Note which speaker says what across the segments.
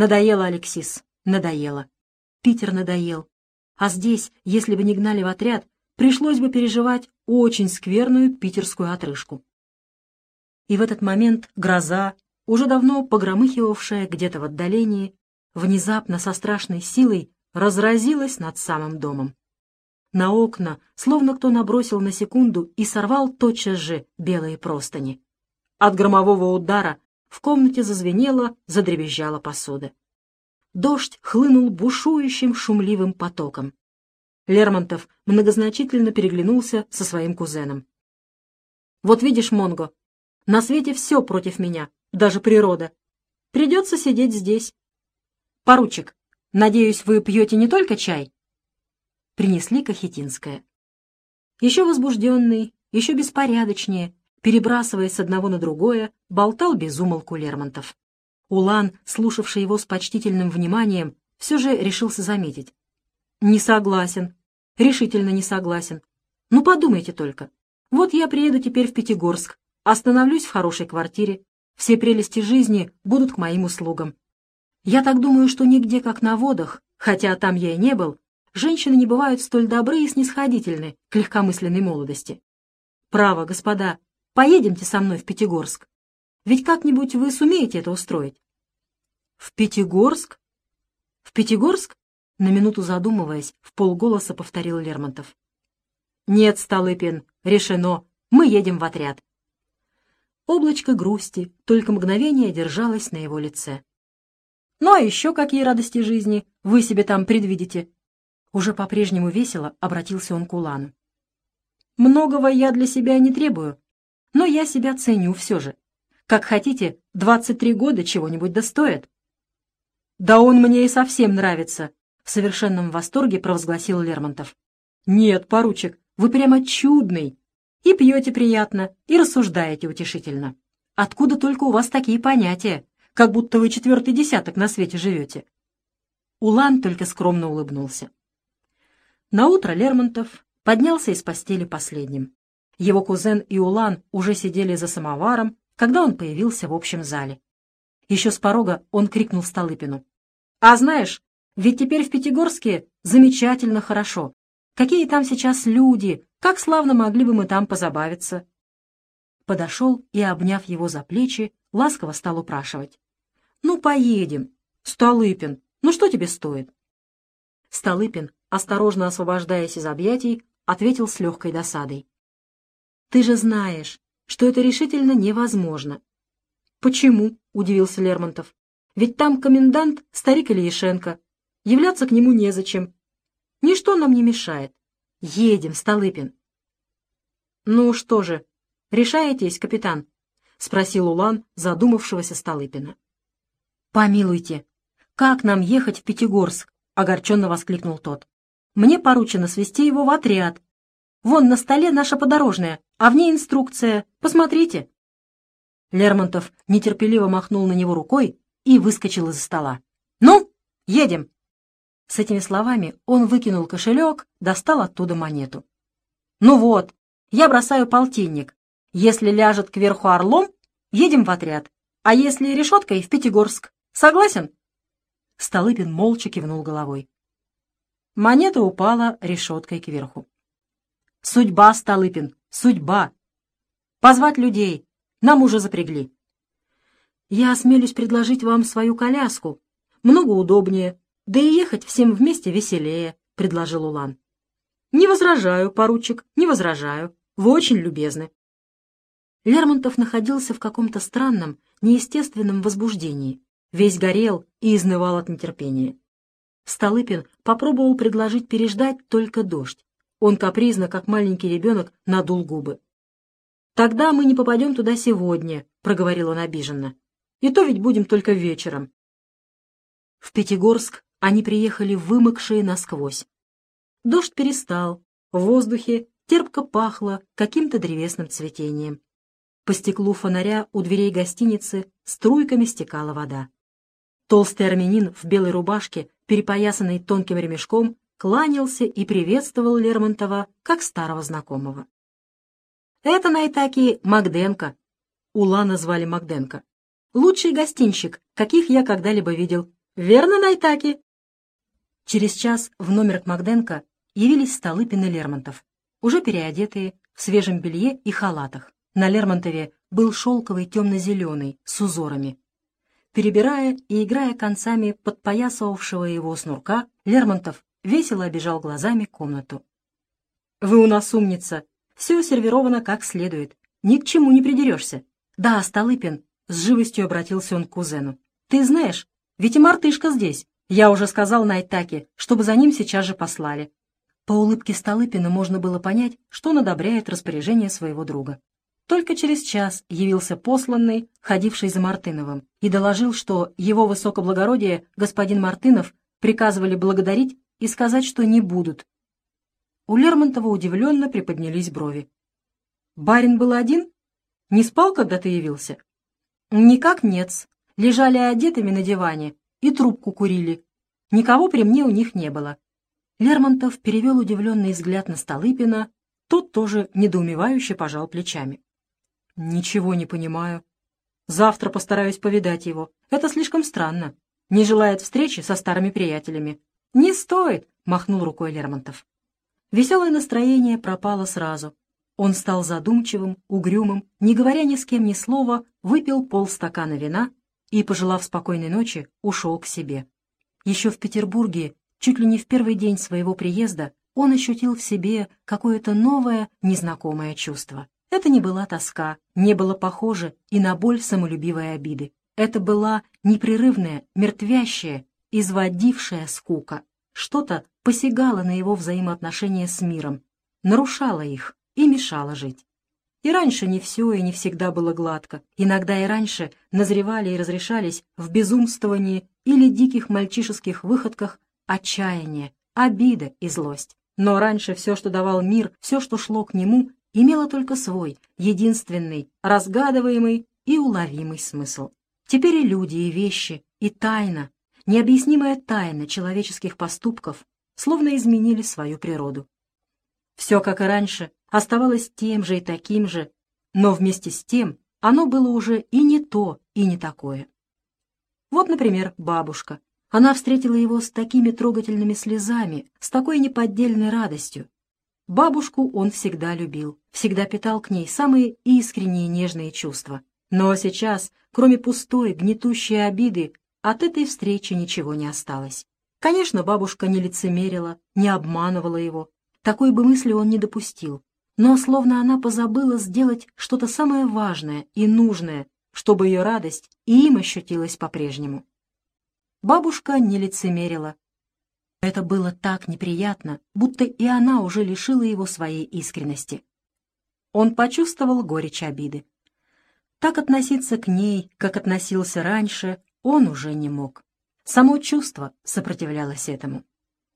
Speaker 1: Надоело, Алексис, надоело. Питер надоел. А здесь, если бы не гнали в отряд, пришлось бы переживать очень скверную питерскую отрыжку. И в этот момент гроза, уже давно погромыхивавшая где-то в отдалении, внезапно со страшной силой разразилась над самым домом. На окна, словно кто набросил на секунду и сорвал тотчас же белые простыни. От громового удара в комнате зазвенела, задребезжала посуда. Дождь хлынул бушующим шумливым потоком. Лермонтов многозначительно переглянулся со своим кузеном. «Вот видишь, Монго, на свете все против меня, даже природа. Придется сидеть здесь. Поручик, надеюсь, вы пьете не только чай?» Принесли Кахетинское. Еще возбужденный, еще беспорядочнее, перебрасываясь с одного на другое, болтал безумолку Лермонтов. Улан, слушавший его с почтительным вниманием, все же решился заметить. «Не согласен. Решительно не согласен. Ну, подумайте только. Вот я приеду теперь в Пятигорск, остановлюсь в хорошей квартире, все прелести жизни будут к моим услугам. Я так думаю, что нигде, как на водах, хотя там я и не был, женщины не бывают столь добры и снисходительны к легкомысленной молодости. Право, господа, поедемте со мной в Пятигорск. Ведь как-нибудь вы сумеете это устроить. В Пятигорск? В Пятигорск? На минуту задумываясь, в полголоса повторил Лермонтов. Нет, Столыпин, решено, мы едем в отряд. Облачко грусти только мгновение держалось на его лице. Ну а еще какие радости жизни вы себе там предвидите? Уже по-прежнему весело обратился он к Улану. Многого я для себя не требую, но я себя ценю все же. Как хотите, двадцать три года чего-нибудь достоят. Да он мне и совсем нравится, в совершенном восторге провозгласил Лермонтов. Нет, поручик, вы прямо чудный. И пьете приятно, и рассуждаете утешительно. Откуда только у вас такие понятия, как будто вы четвертый десяток на свете живете? Улан только скромно улыбнулся. Наутро Лермонтов поднялся из постели последним. Его кузен и Улан уже сидели за самоваром, когда он появился в общем зале. Еще с порога он крикнул Столыпину. «А знаешь, ведь теперь в Пятигорске замечательно хорошо. Какие там сейчас люди, как славно могли бы мы там позабавиться!» Подошел и, обняв его за плечи, ласково стал упрашивать. «Ну, поедем. Столыпин, ну что тебе стоит?» Столыпин осторожно освобождаясь из объятий, ответил с легкой досадой. «Ты же знаешь, что это решительно невозможно». «Почему?» — удивился Лермонтов. «Ведь там комендант старик Ильишенко. Являться к нему незачем. Ничто нам не мешает. Едем, Столыпин». «Ну что же, решаетесь, капитан?» — спросил Улан задумавшегося Столыпина. «Помилуйте, как нам ехать в Пятигорск?» — огорченно воскликнул тот. Мне поручено свести его в отряд. Вон на столе наша подорожная, а в ней инструкция. Посмотрите». Лермонтов нетерпеливо махнул на него рукой и выскочил из стола. «Ну, едем!» С этими словами он выкинул кошелек, достал оттуда монету. «Ну вот, я бросаю полтинник. Если ляжет кверху орлом, едем в отряд, а если решеткой — в Пятигорск. Согласен?» Столыпин молча кивнул головой. Монета упала решеткой кверху. «Судьба, Столыпин, судьба! Позвать людей, нам уже запрягли. Я осмелюсь предложить вам свою коляску. Много удобнее, да и ехать всем вместе веселее», — предложил Улан. «Не возражаю, поручик, не возражаю. Вы очень любезны». Лермонтов находился в каком-то странном, неестественном возбуждении. Весь горел и изнывал от нетерпения. Столыпин попробовал предложить переждать только дождь. Он капризно, как маленький ребенок, надул губы. «Тогда мы не попадем туда сегодня», — проговорил он обиженно. «И то ведь будем только вечером». В Пятигорск они приехали вымокшие насквозь. Дождь перестал, в воздухе терпко пахло каким-то древесным цветением. По стеклу фонаря у дверей гостиницы струйками стекала вода. Толстый армянин в белой рубашке перепоясанный тонким ремешком, кланялся и приветствовал Лермонтова как старого знакомого. «Это на Итаке Магденко», — Ула назвали Магденко. «Лучший гостинщик, каких я когда-либо видел. Верно, Найтаки?» Через час в номер к Магденко явились Столыпин и Лермонтов, уже переодетые, в свежем белье и халатах. На Лермонтове был шелковый темно-зеленый, с узорами. Перебирая и играя концами подпоясывавшего его снурка, Лермонтов весело обижал глазами комнату. «Вы у нас умница. Все сервировано как следует. Ни к чему не придерешься. Да, Столыпин, с живостью обратился он к кузену. Ты знаешь, ведь и мартышка здесь. Я уже сказал Найтаке, чтобы за ним сейчас же послали. По улыбке Столыпина можно было понять, что он одобряет распоряжение своего друга. Только через час явился посланный, ходивший за Мартыновым, и доложил, что его высокоблагородие господин Мартынов приказывали благодарить и сказать, что не будут. У Лермонтова удивленно приподнялись брови. «Барин был один? Не спал, когда ты явился?» «Никак нет. Лежали одетыми на диване и трубку курили. Никого при мне у них не было». Лермонтов перевел удивленный взгляд на Столыпина, тот тоже недоумевающе пожал плечами. «Ничего не понимаю. Завтра постараюсь повидать его. Это слишком странно. Не желает встречи со старыми приятелями. «Не стоит!» — махнул рукой Лермонтов. Веселое настроение пропало сразу. Он стал задумчивым, угрюмым, не говоря ни с кем ни слова, выпил полстакана вина и, пожелав спокойной ночи, ушел к себе. Еще в Петербурге, чуть ли не в первый день своего приезда, он ощутил в себе какое-то новое, незнакомое чувство. Это не была тоска, не было похоже и на боль самолюбивой обиды. Это была непрерывная, мертвящая, изводившая скука. Что-то посягало на его взаимоотношения с миром, нарушало их и мешало жить. И раньше не все и не всегда было гладко. Иногда и раньше назревали и разрешались в безумствовании или диких мальчишеских выходках отчаяние, обида и злость. Но раньше все, что давал мир, все, что шло к нему, имело только свой, единственный, разгадываемый и уловимый смысл. Теперь и люди, и вещи, и тайна, необъяснимая тайна человеческих поступков словно изменили свою природу. Все, как и раньше, оставалось тем же и таким же, но вместе с тем оно было уже и не то, и не такое. Вот, например, бабушка. Она встретила его с такими трогательными слезами, с такой неподдельной радостью. Бабушку он всегда любил, всегда питал к ней самые искренние нежные чувства. Но сейчас, кроме пустой, гнетущей обиды, от этой встречи ничего не осталось. Конечно, бабушка не лицемерила, не обманывала его. Такой бы мысли он не допустил. Но словно она позабыла сделать что-то самое важное и нужное, чтобы ее радость и им ощутилась по-прежнему. Бабушка не лицемерила. Это было так неприятно, будто и она уже лишила его своей искренности. Он почувствовал горечь обиды. Так относиться к ней, как относился раньше, он уже не мог. Само чувство сопротивлялось этому.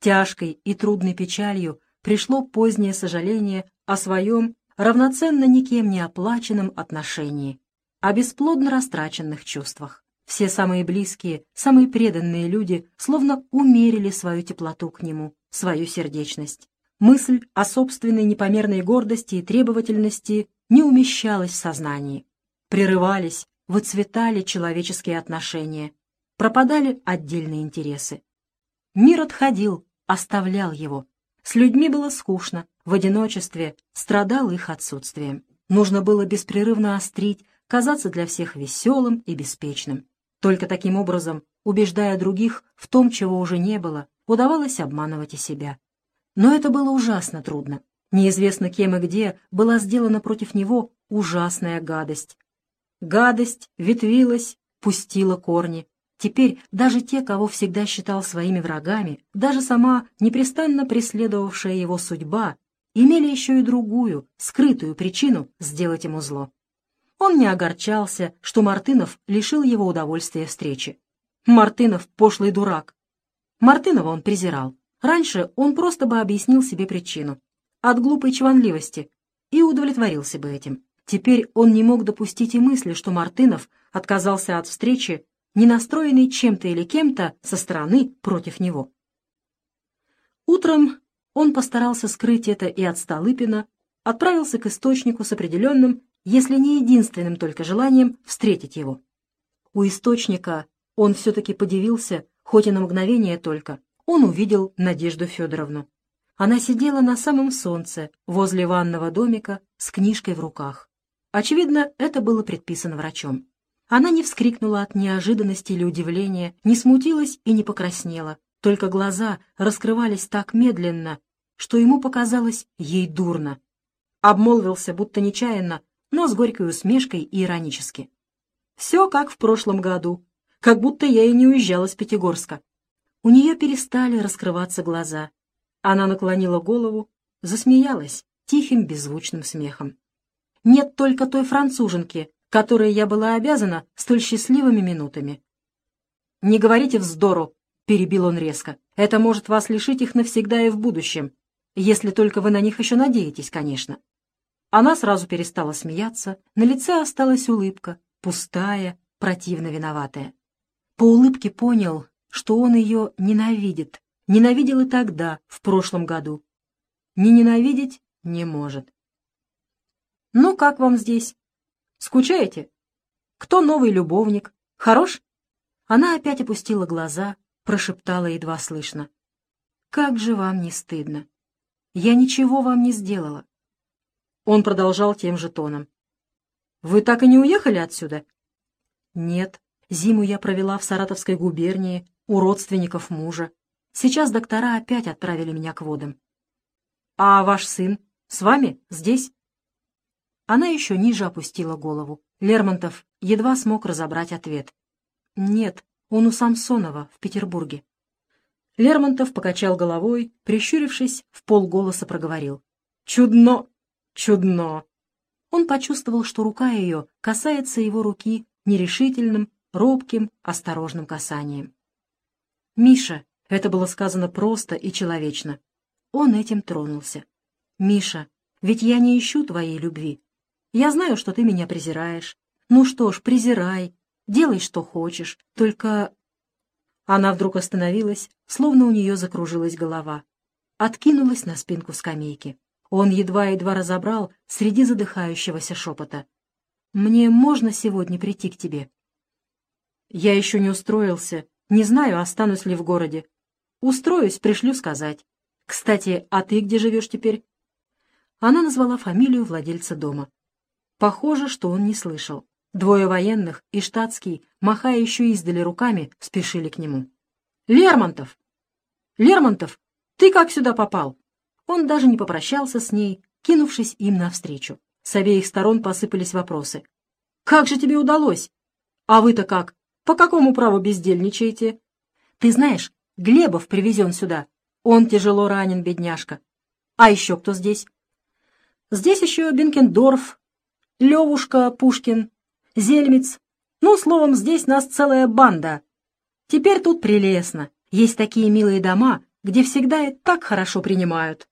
Speaker 1: Тяжкой и трудной печалью пришло позднее сожаление о своем равноценно никем не оплаченном отношении, о бесплодно растраченных чувствах. Все самые близкие, самые преданные люди словно умерили свою теплоту к нему, свою сердечность. Мысль о собственной непомерной гордости и требовательности не умещалась в сознании. Прерывались, выцветали человеческие отношения, пропадали отдельные интересы. Мир отходил, оставлял его. С людьми было скучно, в одиночестве, страдал их отсутствием. Нужно было беспрерывно острить, казаться для всех веселым и беспечным. Только таким образом, убеждая других в том, чего уже не было, удавалось обманывать и себя. Но это было ужасно трудно. Неизвестно кем и где была сделана против него ужасная гадость, Гадость ветвилась, пустила корни. Теперь даже те, кого всегда считал своими врагами, даже сама непрестанно преследовавшая его судьба, имели еще и другую, скрытую причину сделать ему зло. Он не огорчался, что Мартынов лишил его удовольствия встречи. Мартынов — пошлый дурак. Мартынова он презирал. Раньше он просто бы объяснил себе причину. От глупой чванливости. И удовлетворился бы этим. Теперь он не мог допустить и мысли, что Мартынов отказался от встречи, не настроенный чем-то или кем-то со стороны против него. Утром он постарался скрыть это и от Столыпина, отправился к источнику с определенным, если не единственным только желанием, встретить его. У источника он все-таки подивился хоть и на мгновение только, он увидел Надежду Федоровну. Она сидела на самом солнце, возле ванного домика, с книжкой в руках. Очевидно, это было предписано врачом. Она не вскрикнула от неожиданности или удивления, не смутилась и не покраснела, только глаза раскрывались так медленно, что ему показалось ей дурно. Обмолвился, будто нечаянно, но с горькой усмешкой и иронически. «Все как в прошлом году, как будто я и не уезжала с Пятигорска». У нее перестали раскрываться глаза. Она наклонила голову, засмеялась тихим беззвучным смехом. «Нет только той француженки, которой я была обязана столь счастливыми минутами». «Не говорите вздору», — перебил он резко. «Это может вас лишить их навсегда и в будущем, если только вы на них еще надеетесь, конечно». Она сразу перестала смеяться, на лице осталась улыбка, пустая, противно виноватая. По улыбке понял, что он ее ненавидит, ненавидел и тогда, в прошлом году. Не ненавидеть не может. «Ну, как вам здесь? Скучаете? Кто новый любовник? Хорош?» Она опять опустила глаза, прошептала едва слышно. «Как же вам не стыдно? Я ничего вам не сделала». Он продолжал тем же тоном. «Вы так и не уехали отсюда?» «Нет. Зиму я провела в Саратовской губернии, у родственников мужа. Сейчас доктора опять отправили меня к водам». «А ваш сын с вами здесь?» Она еще ниже опустила голову. Лермонтов едва смог разобрать ответ. «Нет, он у Самсонова в Петербурге». Лермонтов покачал головой, прищурившись, в полголоса проговорил. «Чудно! Чудно!» Он почувствовал, что рука ее касается его руки нерешительным, робким, осторожным касанием. «Миша!» — это было сказано просто и человечно. Он этим тронулся. «Миша, ведь я не ищу твоей любви. Я знаю, что ты меня презираешь. Ну что ж, презирай, Делай, что хочешь, только...» Она вдруг остановилась, словно у нее закружилась голова. Откинулась на спинку скамейки. Он едва-едва разобрал среди задыхающегося шепота. «Мне можно сегодня прийти к тебе?» «Я еще не устроился. Не знаю, останусь ли в городе. Устроюсь, пришлю сказать. Кстати, а ты где живешь теперь?» Она назвала фамилию владельца дома. Похоже, что он не слышал. Двое военных и штатский, махая еще издали руками, спешили к нему. «Лермонтов! Лермонтов, ты как сюда попал?» Он даже не попрощался с ней, кинувшись им навстречу. С обеих сторон посыпались вопросы. «Как же тебе удалось? А вы-то как? По какому праву бездельничаете?» «Ты знаешь, Глебов привезен сюда. Он тяжело ранен, бедняжка. А еще кто здесь?» «Здесь еще Бенкендорф, Левушка Пушкин, Зельмиц. Ну, словом, здесь нас целая банда. Теперь тут прелестно. Есть такие милые дома, где всегда и так хорошо принимают.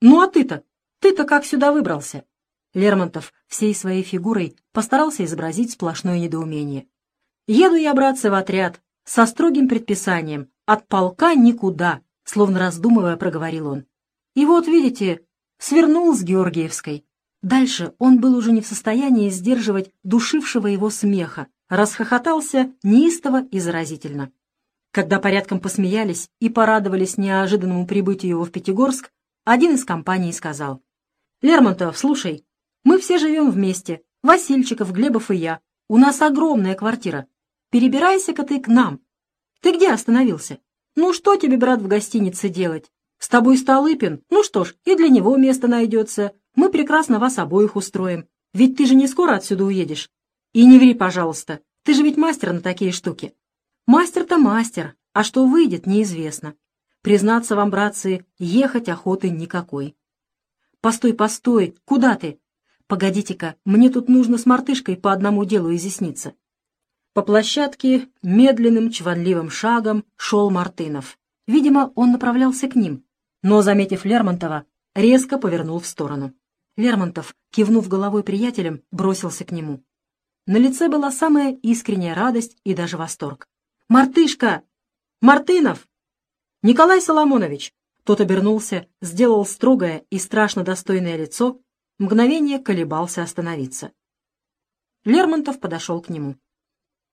Speaker 1: Ну, а ты-то? Ты-то как сюда выбрался?» Лермонтов всей своей фигурой постарался изобразить сплошное недоумение. «Еду я, братцы, в отряд, со строгим предписанием, от полка никуда», словно раздумывая, проговорил он. «И вот, видите, свернул с Георгиевской. Дальше он был уже не в состоянии сдерживать душившего его смеха, расхохотался неистово и заразительно. Когда порядком посмеялись и порадовались неожиданному прибытию его в Пятигорск, один из компаний сказал, «Лермонтов, слушай, мы все живем вместе, Васильчиков, Глебов и я. У нас огромная квартира. Перебирайся-ка ты к нам. Ты где остановился? Ну что тебе, брат, в гостинице делать? С тобой Столыпин? Ну что ж, и для него место найдется. Мы прекрасно вас обоих устроим. Ведь ты же не скоро отсюда уедешь. И не ври, пожалуйста. Ты же ведь мастер на такие штуки. Мастер-то мастер, а что выйдет, неизвестно. Признаться вам, братцы, ехать охоты никакой. Постой, постой, куда ты? Погодите-ка, мне тут нужно с мартышкой по одному делу изъясниться. По площадке медленным чванливым шагом шел Мартынов. Видимо, он направлялся к ним, но, заметив Лермонтова, резко повернул в сторону. Лермонтов, кивнув головой приятелем, бросился к нему. На лице была самая искренняя радость и даже восторг. «Мартышка! Мартынов! Николай Соломонович!» Тот обернулся, сделал строгое и страшно достойное лицо, мгновение колебался остановиться. Лермонтов подошел к нему.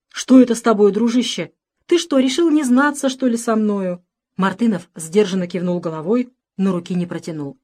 Speaker 1: «Что это с тобой, дружище? Ты что, решил не знаться, что ли, со мною?» Мартынов сдержанно кивнул головой, но руки не протянул.